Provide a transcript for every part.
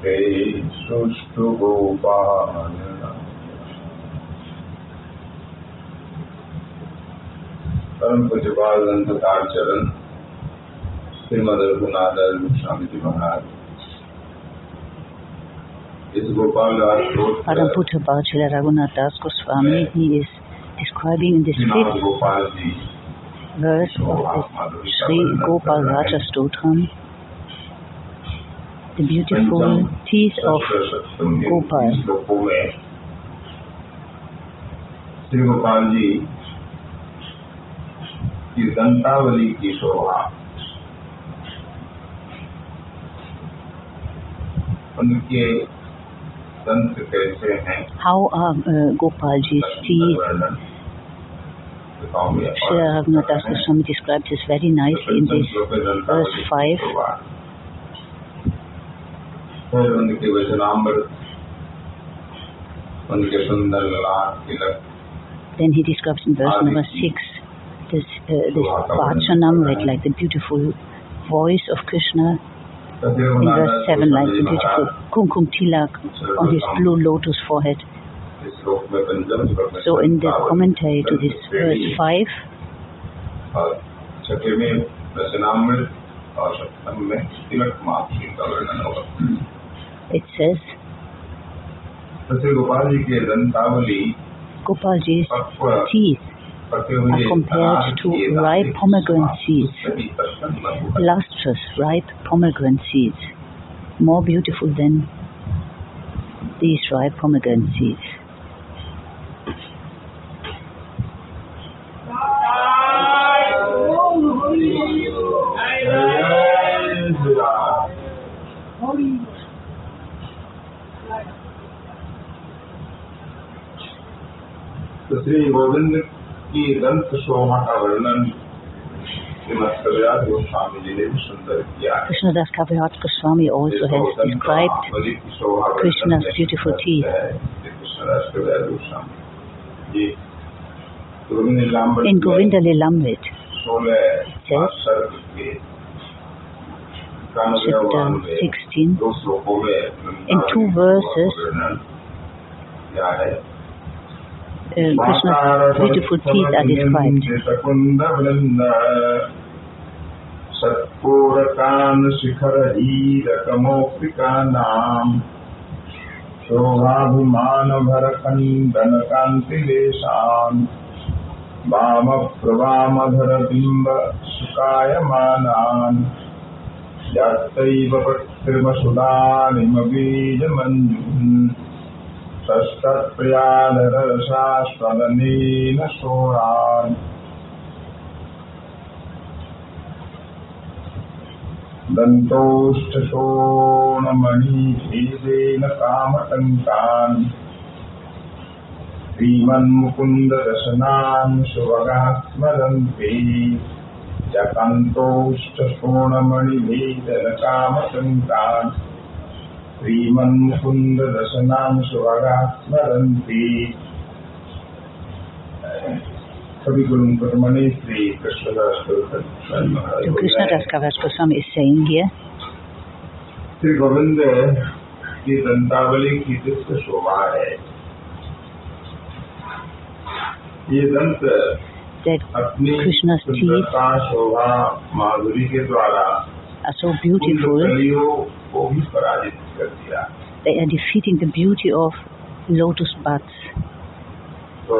विजयी दंत श्रेणी सौरभ्य रचित युवति चेता तीर जीवातिलौल्य प्रतपति गिरिपत्रे सुष्ठु गोपाल परम पूज्यपाल अनंतकार चरण श्रीमद रघुनाथर स्वामी जी महाराज इस Gopal Das Padam Putra Bhajila Raghunath Das Goswami, he is describing in this Srinath fifth Gopal ji verse of this Sri Gopal Raja Stotram, the beautiful teeth of Gopal. श्लोकों में श्री गोपाल जी की दंतावली की शोभा उनके दंत कैसे हैं how are uh, Gopalji's teeth. वर्णन दिखाऊंगे Sri Raghunath Das Goswami describes this very nicely in this verse 5. फिर उनके वचनामृत उनके सुंदर लाल तिलक Then he describes in verse number 6 this, uh, this Vachanamrit, like the beautiful voice of Krishna. In verse 7, like the beautiful Kumkum Tilak on his blue lotus forehead. इस श्लोक में पंचम श्लोक में So in the commentary to this verse 5, और छठे में वचनामृत और सप्तम में तिलक मातृ का वर्णन होगा it says Gopalji's teeth are compared to ripe pomegranate seeds, lustrous ripe pomegranate seeds, more beautiful than these ripe pomegranate seeds. तो श्री गोविंद की दंत शोभा का वर्णन श्रीमद कविराज गोस्वामी जी ने भी सुंदर किया है Krishnadas Kaviraj Goswami also has described बलि की शोभा वर्णन Krishna's में beautiful teeth. है श्री कृष्णदास कविराज गोस्वामी जी गोविंद लीलामृत in में Govinda Lilamrit, सोलह Yes. सर्ग के इक्यानवे chapter बानवे 16, दो श्लोकों में In two verses, वर्णन क्या है uh, Krishna's beautiful feet are described. सत्पूरकान् शिखरहीरकमौक्तिकानाम् शोभाभिमानभरखण्डनकान्तिलेशान्। वामप्रवामधरबिम्ब सुकायमानान् यात्रैव पत्रिमसुदानिमबीजमञ्जुन् तस्तत्प्रियालरसास्वदनेन शोरान् दन्तोष्ठशोणमणिभेदेन कामटङ्कान् श्रीमन्मुकुन्दरशनान् सुभगाः स्मरन्ति जकन्तोष्ठशोणमणिभेदनकामटङ्कान् श्रीमन्मुकुन्ददशनां सुभगाः स्मरन्ति So Krishnadas Kaviraj Goswami is saying here, Shri Govind की दंतावली की दिव्य शोभा है। ये दंत अपनी सुंदरता शोभा माधुरी के द्वारा are so beautiful, They are defeating the beauty of lotus buds. So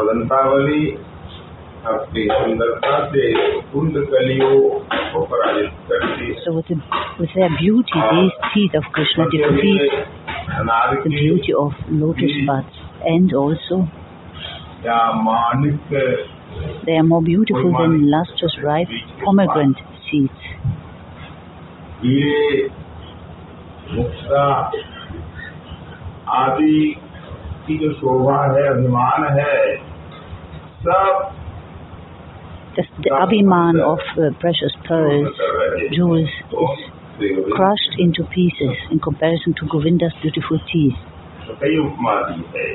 so with, the, with their beauty, these teeth of Krishna defeat the beauty of lotus buds and also they are more beautiful than lustrous ripe pomegranate seeds. ये मुक्ता आदि की जो शोभा है अभिमान है सब The, the abhiman of uh, precious pearls, jewels, is crushed into pieces in comparison to Govinda's beautiful teeth. तो कई उपमा दी है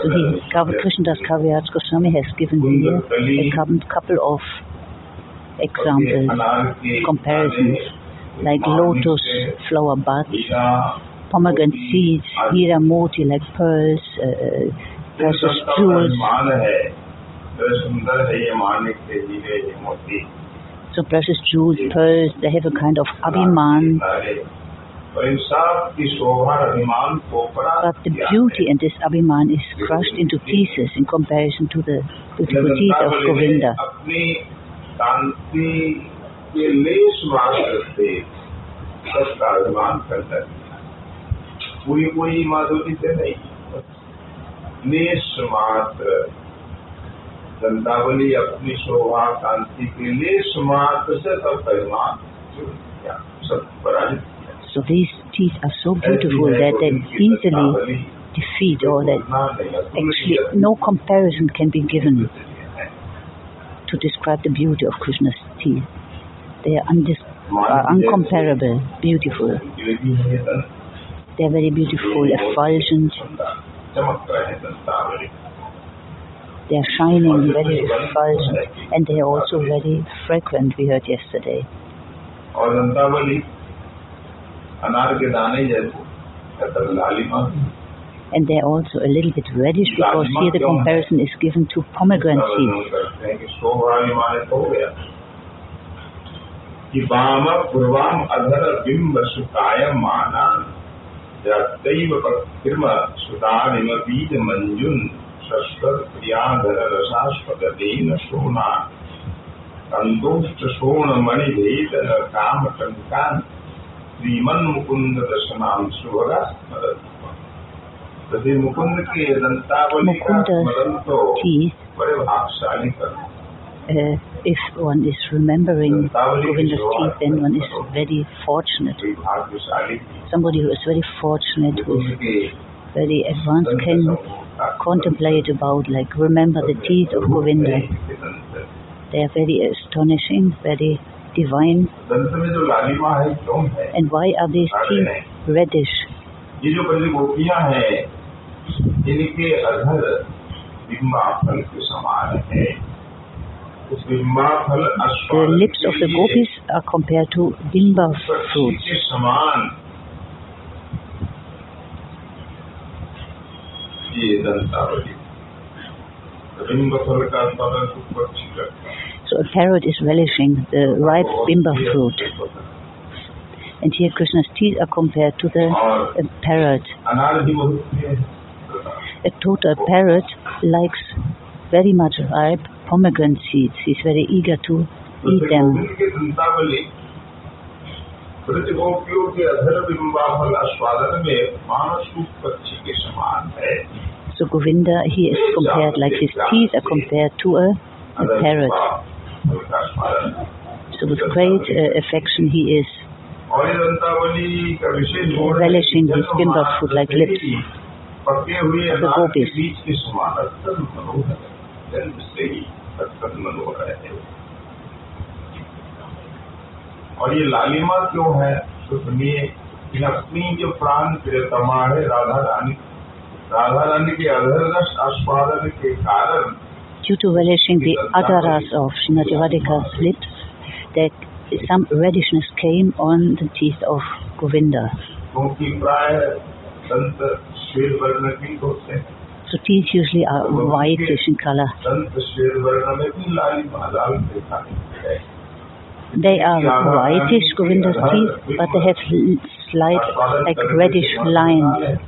So he, Kav- Krishnadas Kaviraj Goswami has given here a cou- couple of examples, अनार के comparisons, like lotus flower buds, pomegranate seeds, hiramoti like pearls, uh, uh precious jewels. So precious jewels, pearls, they have a kind of abhiman. But the beauty in this abhiman is crushed into pieces in comparison to the beautiful of Govinda. अपनी शांति के लेश मात्र से सबका अभिमान करता दिया पूरी पूरी माधुरी से नहीं बस लेश मात्र दंतावली अपनी शोभा शांति के लेश मात्र से सबका अभिमान जुड़ गया सब पराजित किया So these teeth are so beautiful that they easily defeat or that actually no comparison can be given to describe the beauty of Krishna's teeth. They are uh, uncomparable, beautiful. They are very beautiful, effulgent. They are shining, very effulgent, and they are also very frequent, we heard yesterday. And they are also a little bit reddish because here the comparison is given to pomegranate seeds. कि वाम पूर्वाम अधर बिंब सुताय माना। तैव पत्म सुतानिमीज मंजुन शस्वत प्रियाधर काम श्रीमन मुकुंद सुभगा श्री मुकुंद के दंतावली का स्मरण तो बड़े भागशाली कर। if one is remembering Govinda's teeth, then one is very fortunate. कोई भाग्यशाली थी। Somebody who is very fortunate, who is उनके very advanced, दंत can समूह का contemplate about, like, remember the teeth of Govinda. के दंत They are very astonishing, very divine. दंत में जो लालिमा है क्यों है And why are these teeth reddish? ये जो बड़ी गोपियां हैं इनके अधर बिम्बा फल के समान है उस बिम्बा फल The lips of the gopis are compared to bimba fruits. So a parrot is relishing the ripe bimba fruit. And here Krishna's teeth are compared to the uh, parrot. A total parrot likes very much ripe pomegranate seeds. He's very eager to eat them. Govind के दंतावली प्रति गोपियों के अधर बिंबा फल आस्वादन में मानस रूप पक्षी के समान है So Govinda, he is compared, like his teeth are compared to a, a अधर parrot. बिंबा फल का आस्वादन So with great uh, affection he is और ये दंतावली का विशेष गुण है relishing कि his जन्म bimba मात्र food like से lips. ही पके हुए of the अनार के gopis. मनोहर है जन्म से ही अत्यंत मनोहर है और ये लालिमा क्यों है? तो सुनिए कि अपनी जो प्राण प्रियतमा है राधा रानी। राधा रानी के अधर रस आस्वादन के कारण due to relishing the adaras of Srimati Radhika's lips, that some reddishness came on the teeth of Govinda. क्योंकि प्राय दंत श्वेत वर्ण के होते हैं। So teas usually are whitish in color. They are whitish Govinda's teas, but they have slight like reddish lines.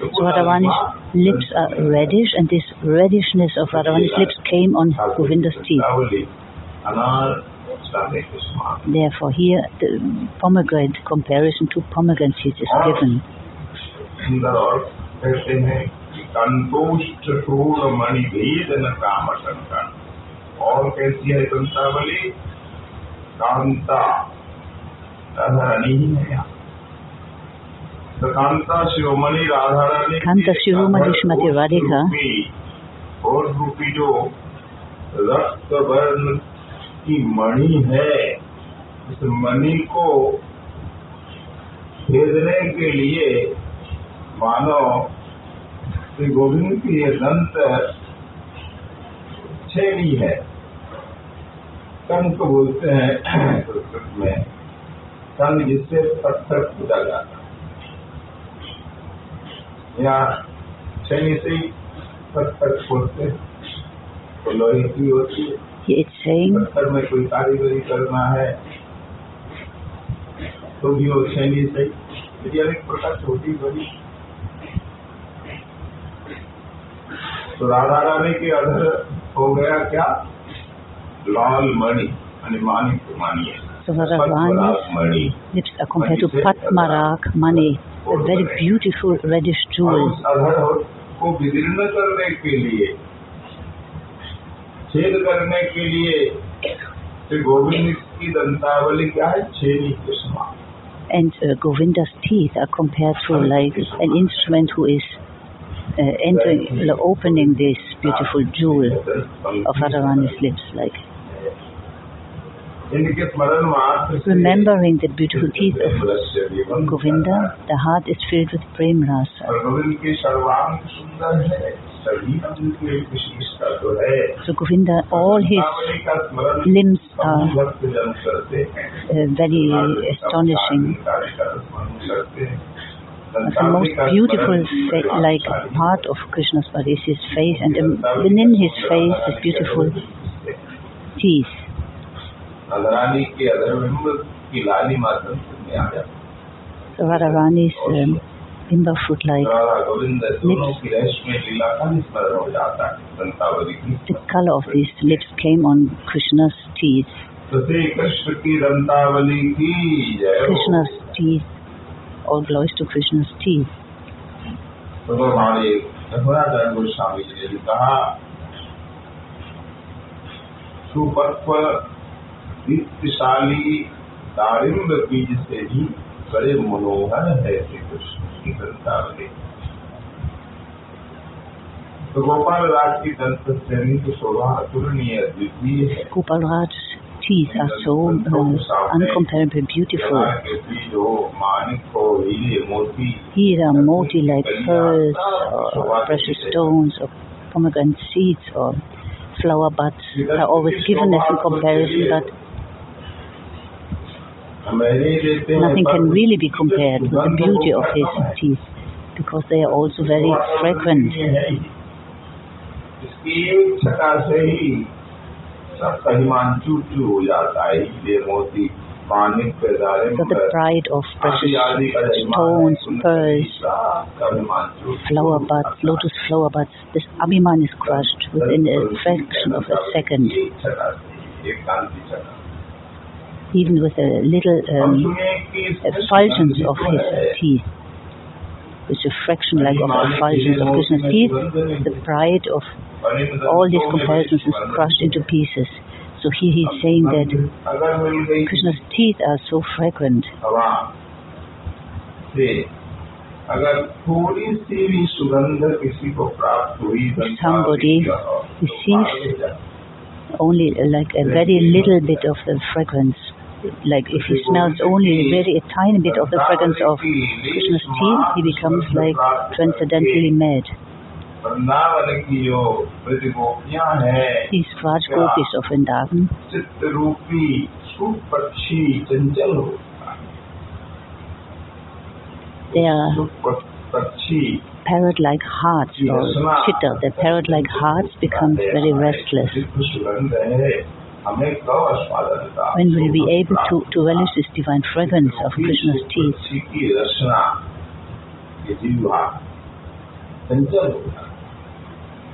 So Radharani's lips are reddish and this reddishness of Radharani's lips came on Govinda's teeth. Therefore here the pomegranate comparison to pomegranate seeds is given. संतुष्ट क्रूर मणि भेद न काम शंकर और कैसी है कंसावली कांता। राधारानी ही है यहाँ। तो कांता शिरोमणि राधारानी कांता शिवमणि श्रीमती राधिका। और रूपी जो रक्त वर्ण की मणि है इस मणि को भेदने के लिए मानव श्री गोविंद की ये दंत छेड़ी है। कंक बोलते हैं संस्कृत में। कंग जिससे पत्थर कूदा जाता है। या छेनी से ही पत्थर खोदते तो लोहे की होती है। पत्थर में कोई कारीगरी करना है तो भी वो छेनी से ही। यदि अनेक प्रकार छोटी बड़ी तो राधा रानी के अधर हो गया क्या लाल मणि यानी मानिक मानिए So Radharani's Mani lips are compared to Patmarak Mani, a very beautiful reddish और jewel. उस अधर को विदीर्ण करने के लिए छेद करने के लिए श्री गोविंद की दंतावली क्या है छेनी के समान And uh, Govinda's teeth are compared to like an instrument who is uh, entering, opening this beautiful jewel of Radharani's lips, like remembering the beautiful teeth of Govinda, the heart is filled with prem rasa. So Govinda, all his limbs are uh, very astonishing the most beautiful like part of Krishna's body is his face and um, within his face is beautiful teeth. So Radharani's um, bimba foot like lips. The color of these lips came on Krishna's teeth. Krishna's teeth to Krishna's teeth. ने कहा सुपक्व दीप्तिशाली दारिम्ब बीज से भी बड़े मनोहर है श्री कृष्ण की तो गोपाल राज की दंत श्रेणी की शोभा अतुलनीय अद्वितीय है Gopal Raj's Teeth are so uh, beautiful. Here are moti like pearls or precious stones or pomegranate seeds or flower buds are always given as in comparison but nothing can really be compared with the beauty of his teeth, because they are also very frequent. So the pride of precious stones, pearls, flower buds, lotus flower buds, this Abhiman is crushed within a fraction of a second. Even with a little um, uh, effulgence of his teeth. It's a fraction like of the thousands of Krishna's teeth, the pride of all these comparisons is crushed into pieces. So here he's saying that Krishna's teeth are so fragrant. If somebody receives only like a very little bit of the fragrance like if he smells only very a tiny bit of the fragrance of Krishna's tea, he becomes like transcendently mad. These Raj Gopis of Vrindavan, they are parrot-like hearts or chitta. Their parrot-like hearts becomes very restless. Divya सुगंध है हमें कब आस्वादन का When will we be able to, to relish this divine fragrance of Krishna's teeth? पक्षी की रचना ये जीवा चंचल होता है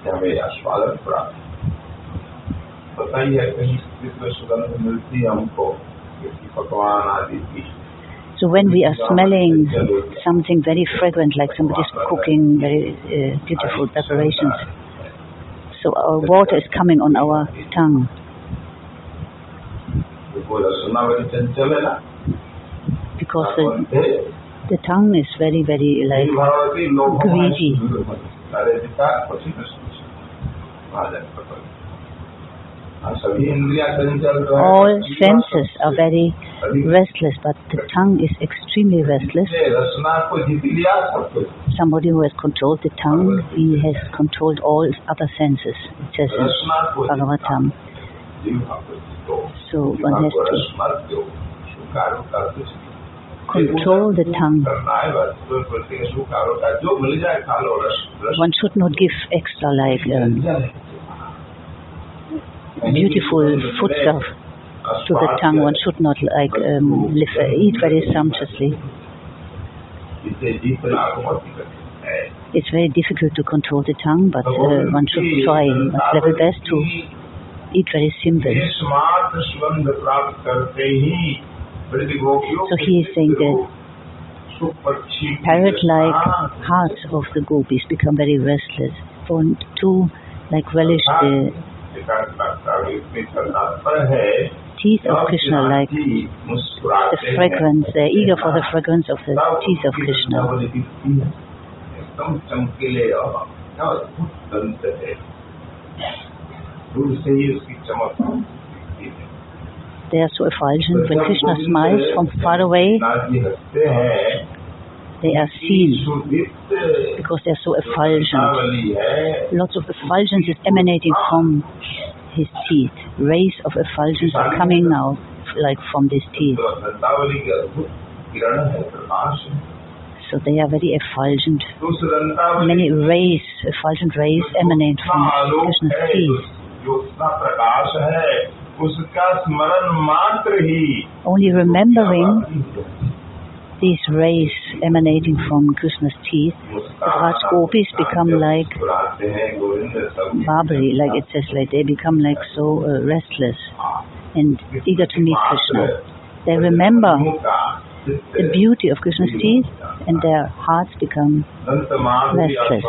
कि हमें आस्वादन प्राप्त पता ही है कहीं दिव्य सुगंध मिलती है हमको किसी पकवान आदि की So when we are smelling something very fragrant, like somebody's cooking very uh, beautiful preparations, so our water is coming on our tongue. Because the, the tongue is very, very like greedy. All senses are very restless, but the tongue is extremely restless. Somebody who has controlled the tongue, he has controlled all other senses. Says Bhagavatam. So one has to control the tongue. One should not give extra like um, beautiful foodstuff to the tongue. One should not like um, live, uh, eat very sumptuously. It's very difficult to control the tongue, but uh, one should try one's level best to very simple. So he is saying that parrot-like hearts of the gopis become very restless. For to like relish the uh, teeth of Krishna, like the fragrance, they're eager for the fragrance of the teeth of Krishna. They are so effulgent. When Krishna smiles from far away, they are seen because they are so effulgent. Lots of effulgence is emanating from his teeth. Rays of effulgence are coming now, like from these teeth. So they are very effulgent. Many rays, effulgent rays emanate from Krishna's teeth जो उतना प्रकाश है उसका स्मरण मात्र ही Only remembering these rays emanating from Krishna's teeth, the Raj gopis become like बुलाते हैं गोविंद सब Barbary, like it says, like they become like so uh, restless and eager to meet Krishna. They remember the beauty of Krishna's teeth and their hearts become दंत माधुर्य restless.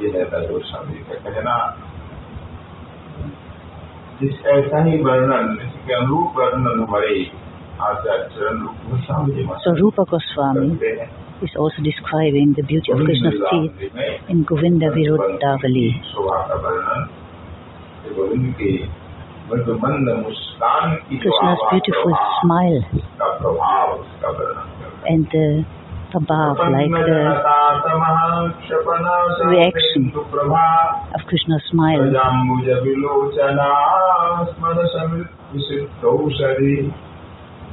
ये रहता गोस्वामी का कहना जिस ऐसा ही वर्णन इसके अनुरूप वर्णन हमारे So Rupa Goswami is also describing the beauty of Krishna's teeth in Govinda Virudavali. Krishna's beautiful smile and the above, like the reaction of Krishna's smile.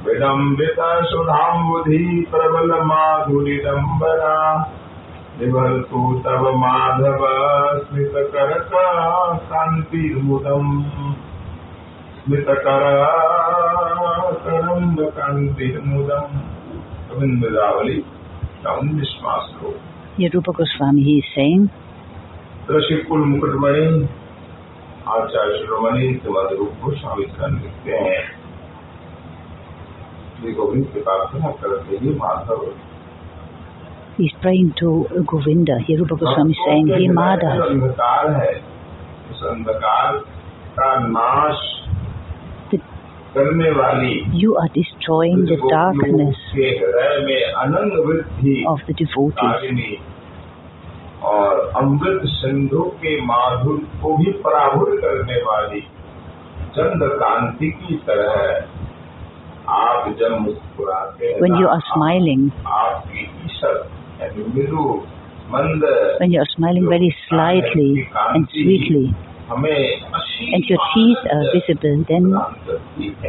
विडम्बितसुधाम्बुधि प्रबलमाधुरिडम्बरा निभल्तु तव Madhav स्मितकरका कान्तिर्मुदम् स्मितकरा करम्ब कान्तिर्मुदम् Govind Here Rupa Goswami, he is saying, आचार्य शिरोमणि श्रीमद रूप गोस्वामी चरण लिखते हैं श्री गोविंद की प्रार्थना करते ही Madhav he's praying to Govinda. Here Rupa Goswami is saying, He Madhav, अंधकार है उस अंधकार का नाश करने वाली you are destroying the darkness के हृदय में अनंग वृद्धि of the devotees. और अमृत सिंधु के माधुर को भी पराभूत करने वाली चंद्र कांति की तरह आप जब मुस्कुराते हैं When you are smiling, आपकी ईशत यानी मृदु मंद when you are smiling very slightly and sweetly, हमें and your teeth are visible, then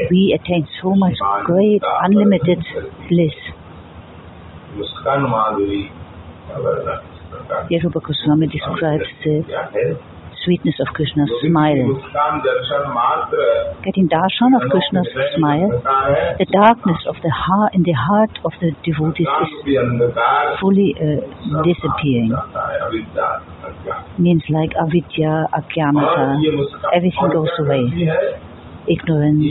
we attain so much great unlimited bliss. Yaruba Goswami describes the sweetness of Krishna's smile. Getting darshan of Krishna's smile, the darkness of the heart in the heart of the devotees is fully uh, disappearing. Means like avidya, ajnanata, everything goes away. Ignorance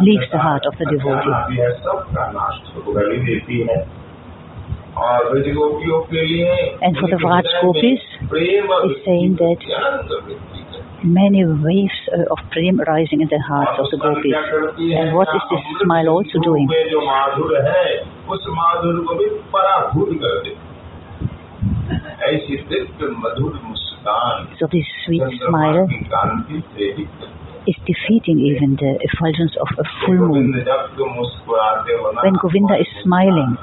leaves the heart of the devotee. And for the Vraj Gopis, it's saying that many waves uh, of prem rising in the hearts of the gopis. And what is this smile also doing? So this sweet smile is defeating even the effulgence of a full moon. When Govinda is smiling,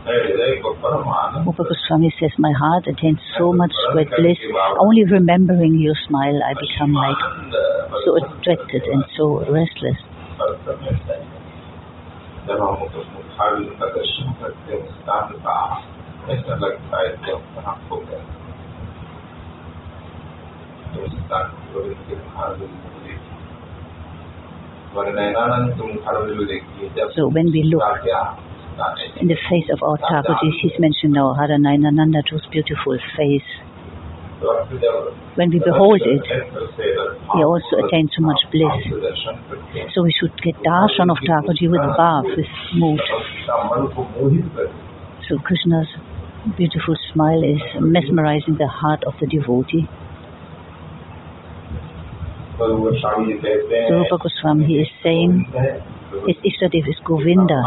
Rupa Goswami says, my heart attains so much great bliss. Only remembering your smile, I become like so attracted and so restless. So when we look in the face of our Thakurji, he's mentioned now Radhanayananda, whose beautiful face. When we behold it, we also attain so much bliss. So we should get darshan of Thakurji with bath, with mood. So Krishna's beautiful smile is mesmerizing the heart of the devotee. So Rupa Goswami he is saying his Ishtadev is Govinda.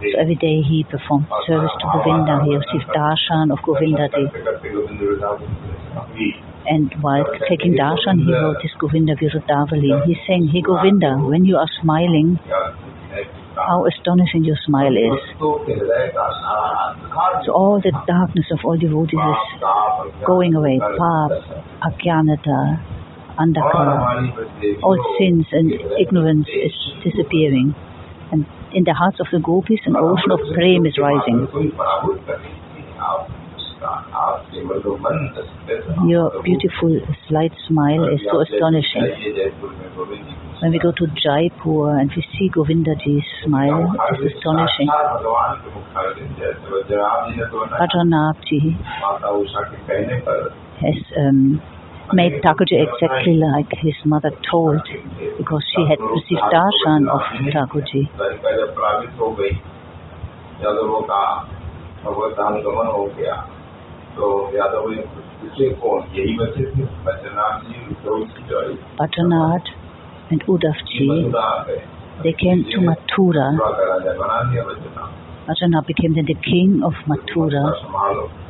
So every day he performed service to Govinda, he received darshan of Govinda Dev. And while taking darshan, he wrote this Govinda Virudavali. He's saying, Hey Govinda, when you are smiling, how astonishing your smile is. So all the darkness of all devotees is going away. Pap, Ajnanata, All sins and ignorance is disappearing. And in the hearts of the gopis, an ocean of prem is rising. Your beautiful slight smile is so astonishing. When we go to Jaipur and we see Govindaji's smile, it's astonishing. Vajranabhji has um, made Thakurji exactly like his mother told because she had received darshan of Thakurji. Vajranabh and Uddhavji, they came to Mathura. Vajranabh became then the king of Mathura.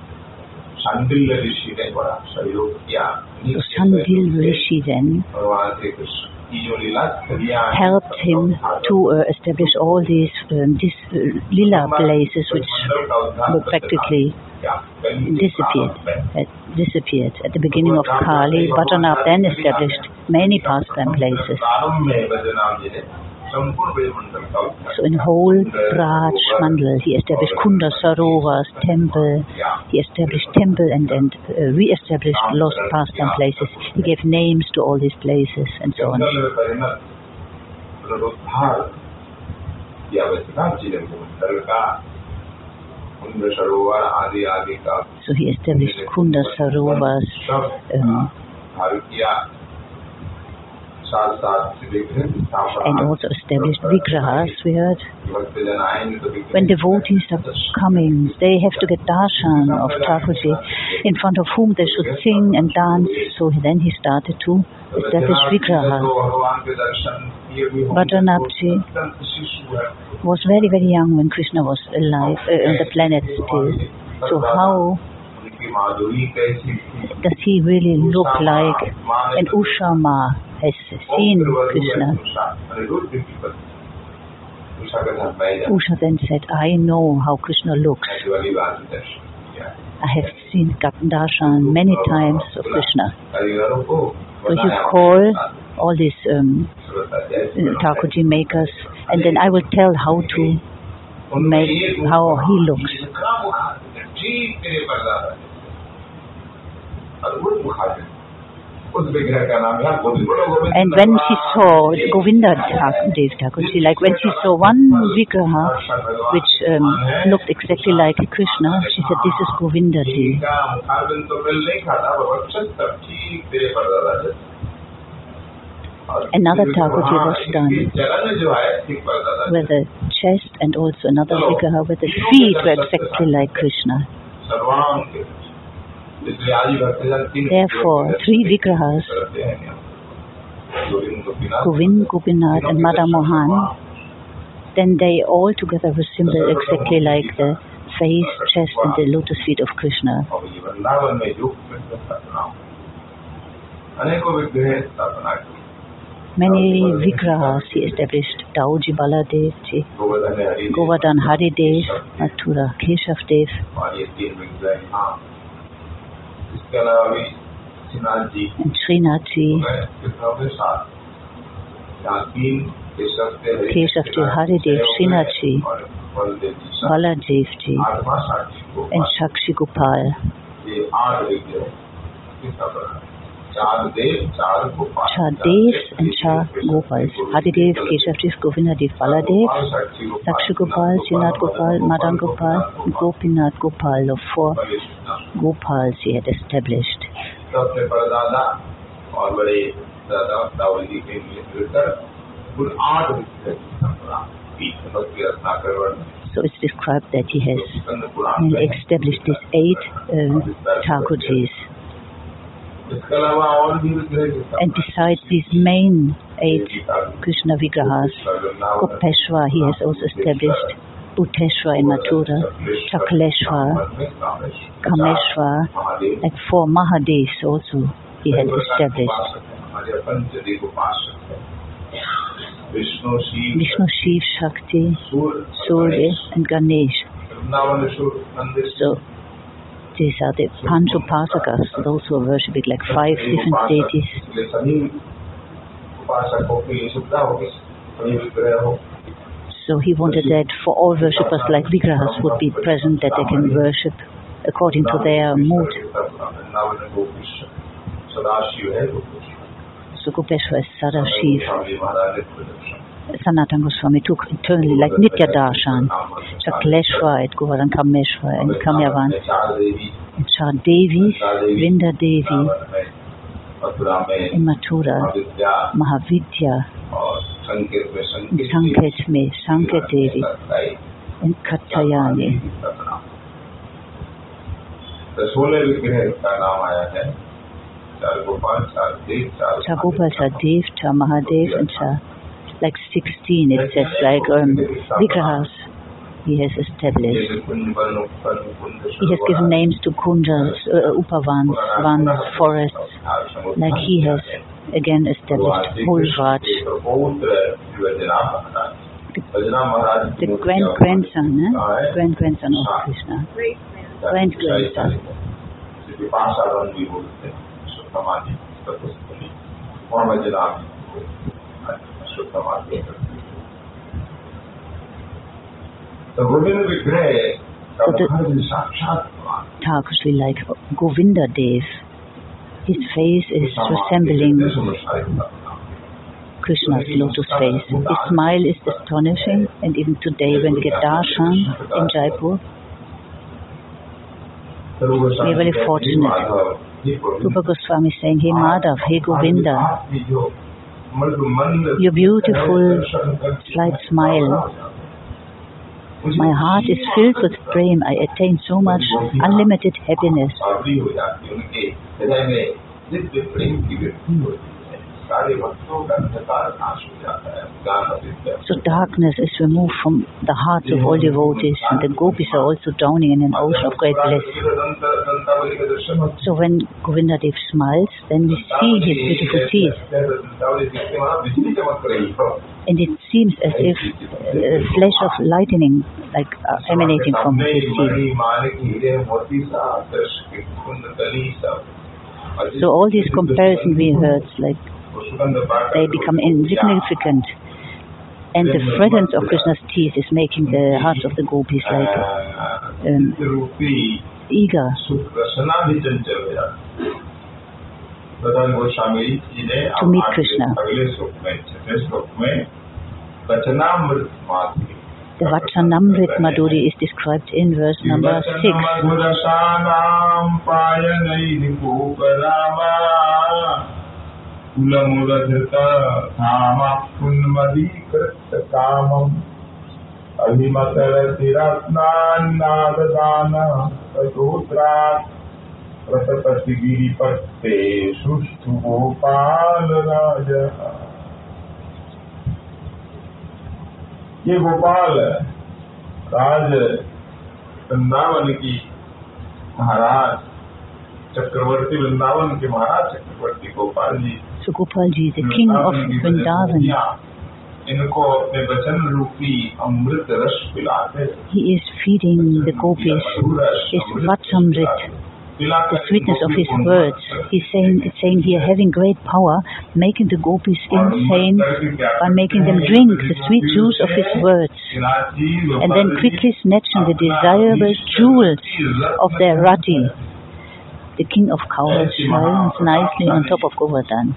वहां से बजा मेरी गई फिर राज राज शुरू किया शांडिल्य ऋषि ने बड़ा सहयोग किया So Sandil Rishi then भगवान श्री कृष्ण की जो लीला स्थलियां helped him to uh, establish all these, um, these uh, lila places which were practically disappeared, had disappeared at the beginning of Kali. Bhadranath then established many pastime places. So in whole Braj Mandal, he established Kunda Sarovas, temple, he established temple and, and uh, re-established lost pastime places. He gave names to all these places and so on. So he established Kunda Sarovas, um, and also established vigrahas, we heard. When devotees are coming, they have to get darshan of Thakurji, in front of whom they should sing and dance. So then he started to establish vigrahas. Vajranabhji was very, very young when Krishna was alive uh, on the planet still. So how does he really look like an Usha Ma has seen Krishna? Usha then said, I know how Krishna looks. I have seen darshan many times of Krishna. So you call all these um, makers and then I will tell how to make, how he looks. And when she saw Govinda Dev Thakur, she like when she saw one Vigraha which um, looked exactly like Krishna, she said, this is Govinda Dev. Another Thakurji was done with the chest and also another Vigraha with the feet were exactly like Krishna. Therefore, three Vigrahas, Govind, Gopinath and Madan Mohan, then they all together resemble exactly like the face, chest and the lotus feet of Krishna. Many Vigrahas he established, Dauji Baladev ji, Govardhan Hari Dev, Mathura Keshav Dev, and Srinath ji, Keshav Dev, Hari Dev, Srinath ji, Baladev ji, and Sakshi Gopal. Char Devs and Char Gopals. Haridev, Keshavdev, Govindadev, Baladev, Sakshi Gopal, Srinath Gopal, Madan Gopal, Gopinath Gopal of four Gopals he had established. So it's described that he has established these eight uh, Thakurjis. And besides these main eight Krishna Vigrahas, Gopeshwar he has also established Bhuteshwar in Mathura, Chakleshwar, Kameshwar, and four Mahadevs also he has established. Vishnu, Shiv, Shakti, Surya and Ganesh. So these are the Panchopasakas, those who are worshipping like five different deities. So he wanted that for all worshippers like Vigrahas would be present, that they can worship according to their mood. So Gopeshwar is Sadashiv. Sanatan Goswami took eternally like Nitya Darshan, Chakleshwar at Govardhan Kameshwar and Kamyavan, and Char Devis, Vrinda Devi, in Mathura, Mahavidya, in Sanket me, Sanket Devi, in Katyayani. Chagopal, Chadev, Cha Mahadev, and Cha like 16, it says like um, Vigrahas he has established. He has given names to kunjas, uh, upavans, vans, forests, like he has again established Mulraj. The, the grand grandson, eh? grand grandson of Krishna. Grand grandson. Govind विग्रह So the साक्षात Thakurji like Govinda Dev. His face is resembling Krishna's lotus face. His smile is astonishing and even today when we get darshan in Jaipur, we are very fortunate. Rupa Goswami is saying, Hey Madhav, Hey Govinda, your beautiful slight smile. My heart is filled with prema. I attain so much unlimited happiness. Hmm. So darkness is removed from the hearts of all devotees and the gopis are also drowning in an ocean of great bliss. So when Govindadev smiles, then we see his beautiful teeth. And it seems as if a flash of lightning like uh, emanating from his teeth. So all these comparisons we heard, like they become insignificant. And the fragrance of Krishna's teeth is making the hearts of the gopis like um, eager. To meet Krishna. The Vachanamrit Madhuri is described in verse number 6. पायनैरिपूपरामा कुलमुरधृत धामापुन्मदीकृत कामम् गोपाल ये गोपाल राज वृंदावन की महाराज, चक्रवर्ती वृंदावन के महाराज चक्रवर्ती Gopal ji Gopal Ji the king of Vrindavan. He is feeding the gopis his vachanamrit, the sweetness of his words. He's saying, it's saying here, having great power, making the gopis insane by making them drink the sweet juice of his words, and then quickly snatching the desirable jewels of their rati the king of cows smiles nicely on top of Govardhan.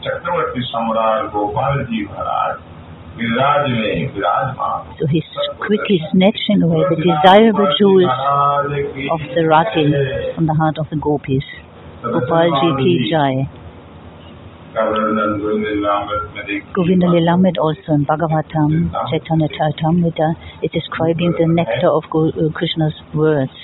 So he's quickly snatching away the desirable jewels of the Rati from the heart of the gopis. Gopalji Ki Jai. Govinda Lilamrita also in Bhagavatam, Chaitanya Charitamrita is describing the nectar of Krishna's words.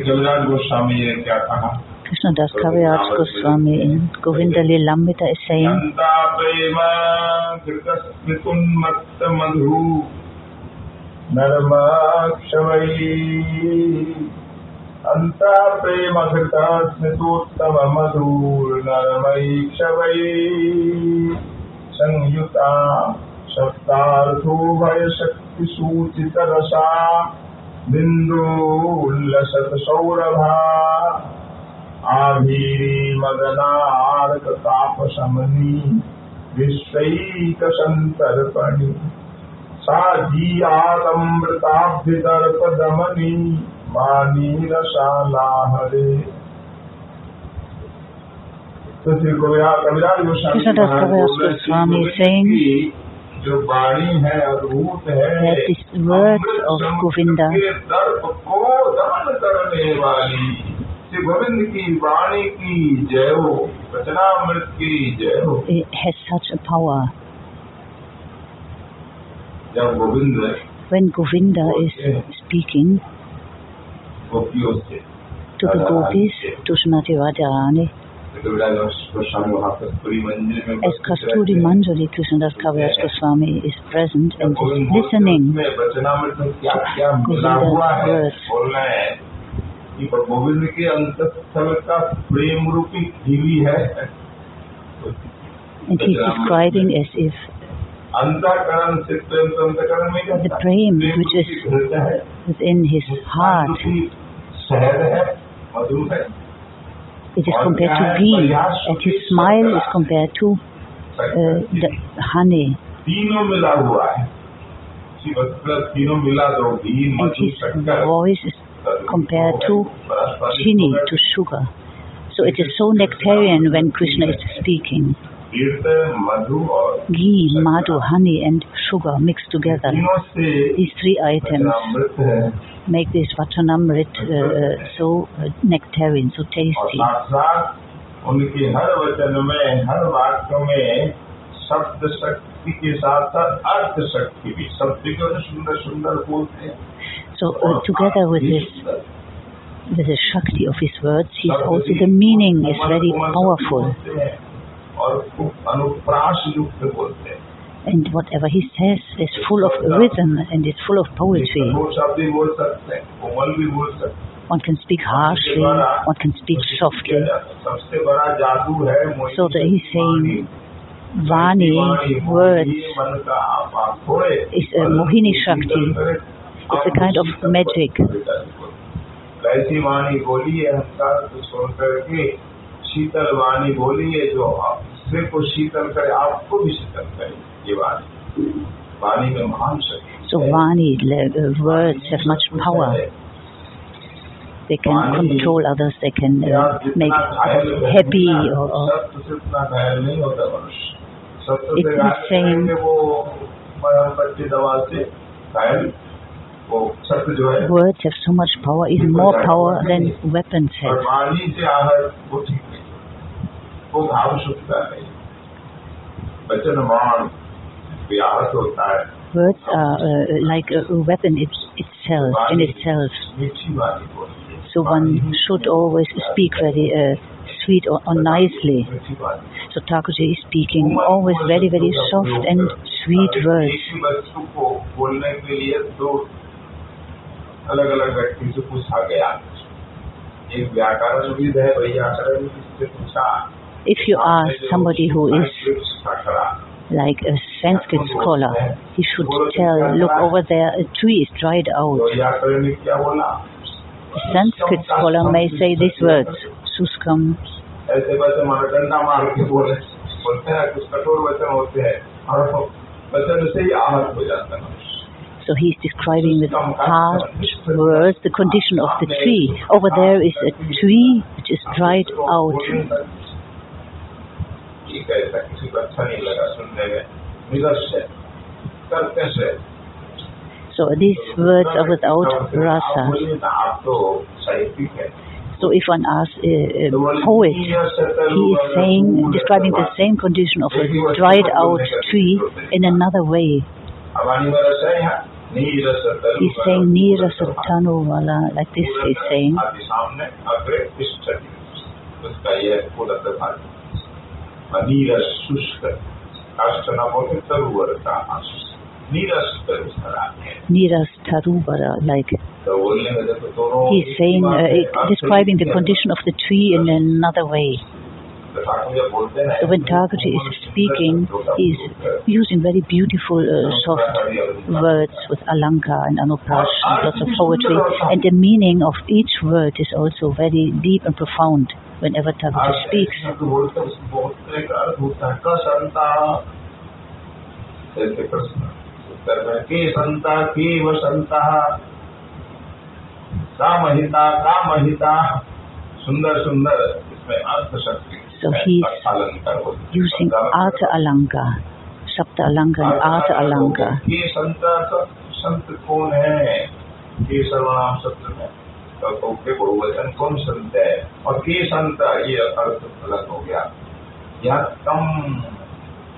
गलराज Goswami ये क्या कहा Krishnadas Kaviraj Goswami in Govindali Lambita is saying अन्ता प्रेम घृता स्मृतोत्तम मधुर्नरमैक्षवै संयुता शब्दार्थो बिन्दूल्लसतसौरभा आभीरीमदनार्कतापशमनी विश्वैकसन्तर्पणि सा जीयातमृताभ्युदर्पदमनी वाणीरसालाहरे तो श्री कविराज Goswami saying That is the words of Govinda it has such a power. When Govinda is speaking to the gopis, to Srimati Radharani, कविराज गोस्वामी वहाँ कस्तूरी मंदिर में as Kasturi Manjari, Krishnadas Kaviraj Goswami is present and is listening. में वचनामृत में क्या क्या मिला हुआ है बोल रहे हैं कि गोविंद के अंतस्थल का प्रेम रूपी घीवी है And he's describing as if अंतकरण से प्रेम तो अंतकरण में the जाता है। prem प्रेम which रूपी is घृत है within his heart, it is compared to ghee, and his smile is compared to uh, the honey. And his voice is compared to chini, to sugar. So it is so nectarian when Krishna is speaking. Ghee, madhu, honey and sugar mixed together. These three items make this Vachanamrit uh, uh so uh, nectarine, so tasty. So uh, together with this with the Shakti of his words, he's also the meaning is very powerful. और युक्त बोलते हैं And whatever he says is full of rhythm and is full of poetry. वो शब्द भी बोल सकते हैं कोमल भी बोल सकते हैं One can speak harshly, one can speak softly. सबसे बड़ा जादू है Mohini So that he's saying Vani, Vani, words, मन का आप आप थोड़े is a Mohini Shakti. It's a kind of magic. ऐसी वाणी बोलिए अहंकार को छोड़ करके शीतल वाणी बोलिए जो आप सिर को शीतल करे आपको भी शीतल करे ये वाणी वाणी में महान शक्ति So Vani, le- uh, words have much power. they can control others, they can uh, make others happy or, or सत्य से उतना घायल नहीं होता मनुष्य सत्य It's से the घायल same. करेंगे वो बच्चे दवा से घायल वो सत्य जो है words have so much power, even more power than weapons और have. वाणी से आहत वो ठीक नहीं वो भाव शुद्धता नहीं वचन मान भी आहत होता है Words are uh, uh like a weapon it, itself, in itself. So one should always speak very uh, sweet or, or, nicely. So Thakurji is speaking always very, very soft and sweet words. if you ask somebody who is like a Sanskrit scholar. He should tell, look over there, a tree is dried out. A Sanskrit scholar may say these words, Suskam. So he's describing the hard words the condition of the tree. Over there is a tree which is dried out. ठीक है ऐसा किसी को अच्छा नहीं लगा सुनने में निरस है कर्कश है So these words are without आप rasa. बोलिए ना आप तो साहित्यिक है So if one asks a, a poet, he is saying, describing the same condition of a dried out tree in another way. Avani में रस है यहाँ नीरस He's saying Nira Satano Wala, like this he's saying. Nirashushka. Ashtanapoti Taruvarta. Niras Tarubara, like he's saying, uh, describing the condition of the tree in another way. So when Thakurji is speaking, he's using very beautiful, uh, soft words with Alanka and anupras and lots of poetry. And the meaning of each word is also very deep and profound. whenever Thakur speaks. So he's using Artha Alanga, Sapta Alanga and Artha Alanga. ये संत कौन है? के बहुवचन कौन संत है? और के संत ये अर्थ अलग हो गया। यहाँ कम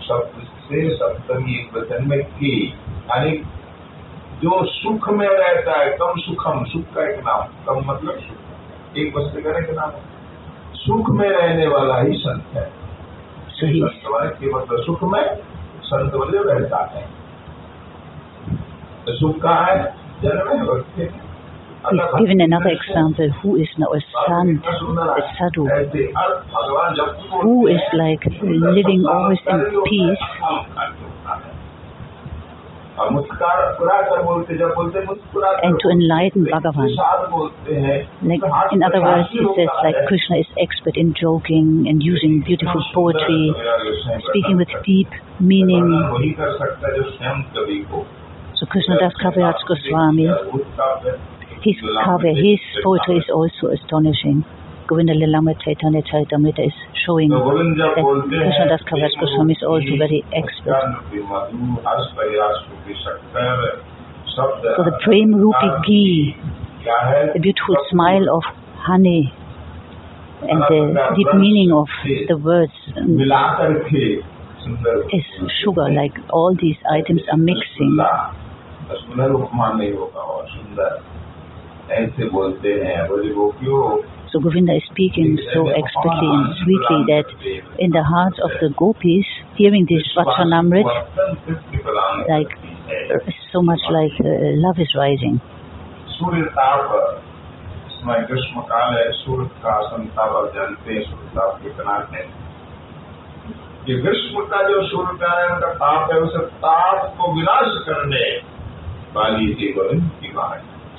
शब्द से सप्तमी एक वचन में की यानी जो सुख में रहता है कम सुखम सुख का एक नाम। कम मतलब सुख। एक वस्तु का एक नाम। सुख में रहने वाला ही संत है। संत वाले के मतलब सुख में संत वाले रहता है। तो सुख कहाँ है? जन्म है वक्त है। He's given another example. Who is not a son, a sadhu? Who is like living always in peace? And to enlighten Bhagavan. Like, in other words, he says like Krishna is expert in joking and using beautiful poetry, speaking with deep meaning. So Krishna Das Kaviraj Goswami his cover, his poetry is also astonishing. Govindalalal Lamaichaitanya Charitamrita is showing that Krishna Das Kaviraj Goswami is also very expert. So the Prem Rupi Ghee, the beautiful smile of honey and the deep meaning of the words is sugar, like all these items are mixing. So Govinda is speaking so expertly and sweetly that in the hearts of the gopis, hearing this Vachanamrit, like so much like uh, love is rising. कि विश्व का जो Surya Narayan hai, ताप है उसे ताप को विनाश करने वाली जीवन की महाराज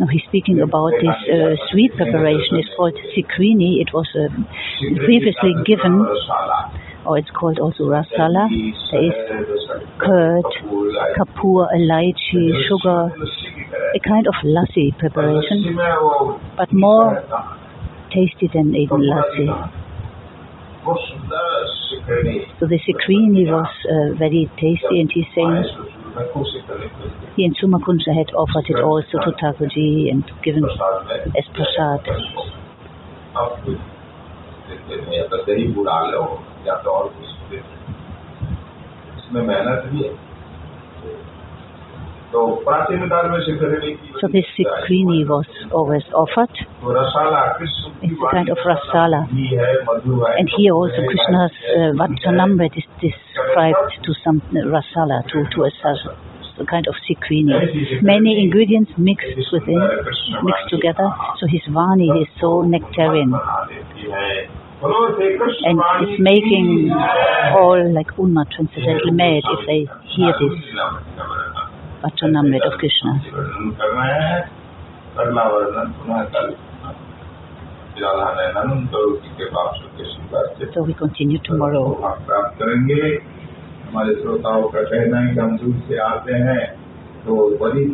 Now he's speaking about this uh, sweet preparation. It's called sikrini. It was uh, previously given, or it's called also rasala. There is curd, kapur, lychee, sugar, a kind of lassi preparation, but more tasty than even lassi. So the sikrini was uh, very tasty, and he's saying he and Suma Kunja had offered it also to Thakurji and given as prasad. अब कुछ देते हैं या तो दही बुड़ा लो या तो और कुछ दे दो। इसमें मेहनत भी है so this Sikrini was always offered. It's a kind of rasala. And here also Krishna's uh, Vachanamrit is described to some uh, rasala, to, to a, a kind of Sikrini. Many ingredients mixed within, mixed together. So his Vani, is so nectarian. And it's making all like Unma transcendental mad if they hear this. अच्छा नाम मेरा कृष्ण तो we continue tomorrow प्राप्त करेंगे। हमारे श्रोताओं का कहना है कि हम दूर से आते हैं तो वही